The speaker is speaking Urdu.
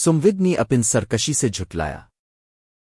سمود نے اپن سرکشی سے جھٹلایا۔